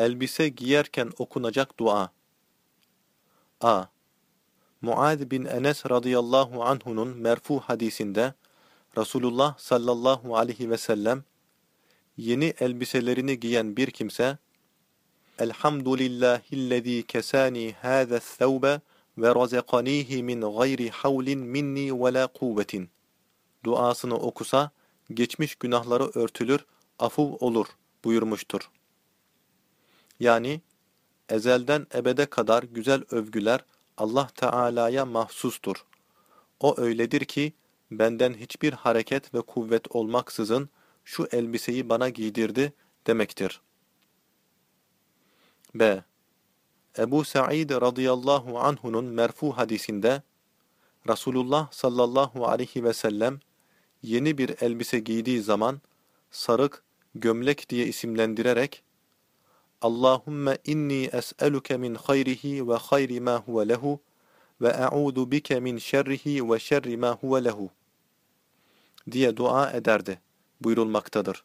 Elbise giyerken okunacak dua. A. Muad bin Enes radıyallahu anhunun merfu hadisinde Resulullah sallallahu aleyhi ve sellem yeni elbiselerini giyen bir kimse Elhamdülillahillezî kesâni hâze's-sevbe ve razakanihi min gayri havlin minni ve la kuvvetin duasını okusa geçmiş günahları örtülür, afuv olur buyurmuştur. Yani ezelden ebede kadar güzel övgüler Allah Teala'ya mahsustur. O öyledir ki benden hiçbir hareket ve kuvvet olmaksızın şu elbiseyi bana giydirdi demektir. B. Ebu Sa'id radıyallahu anhunun merfu hadisinde Resulullah sallallahu aleyhi ve sellem yeni bir elbise giydiği zaman sarık, gömlek diye isimlendirerek Allahümme inni es'eluke min hayrihi ve hayri ma huve lehu ve e'udu bike min şerrihi ve şerri ma huve lehu diye dua ederdi buyurulmaktadır.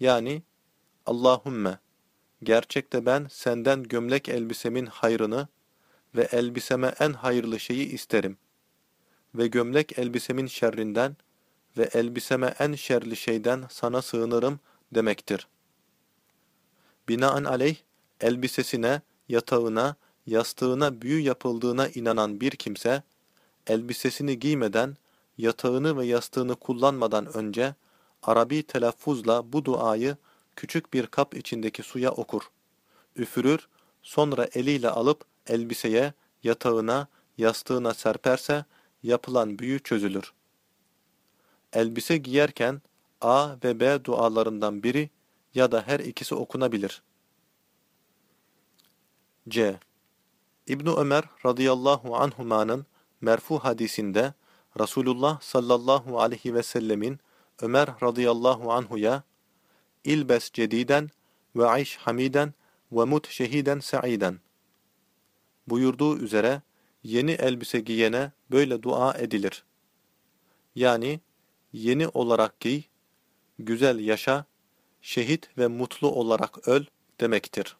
Yani Allahümme gerçekte ben senden gömlek elbisemin hayrını ve elbiseme en hayırlı şeyi isterim ve gömlek elbisemin şerrinden ve elbiseme en şerli şeyden sana sığınırım demektir. Binaenaleyh elbisesine, yatağına, yastığına büyü yapıldığına inanan bir kimse, elbisesini giymeden, yatağını ve yastığını kullanmadan önce Arabi telaffuzla bu duayı küçük bir kap içindeki suya okur. Üfürür, sonra eliyle alıp elbiseye, yatağına, yastığına serperse yapılan büyü çözülür. Elbise giyerken A ve B dualarından biri ya da her ikisi okunabilir. C. İbn Ömer radıyallahu anhumanın merfu hadisinde Resulullah sallallahu aleyhi ve sellemin Ömer radıyallahu anhuya İlbes cediden ve ayş hamiden ve mut şehiden sa'iden buyurduğu üzere yeni elbise giyene böyle dua edilir. Yani yeni olarak giy, güzel yaşa, şehit ve mutlu olarak öl demektir.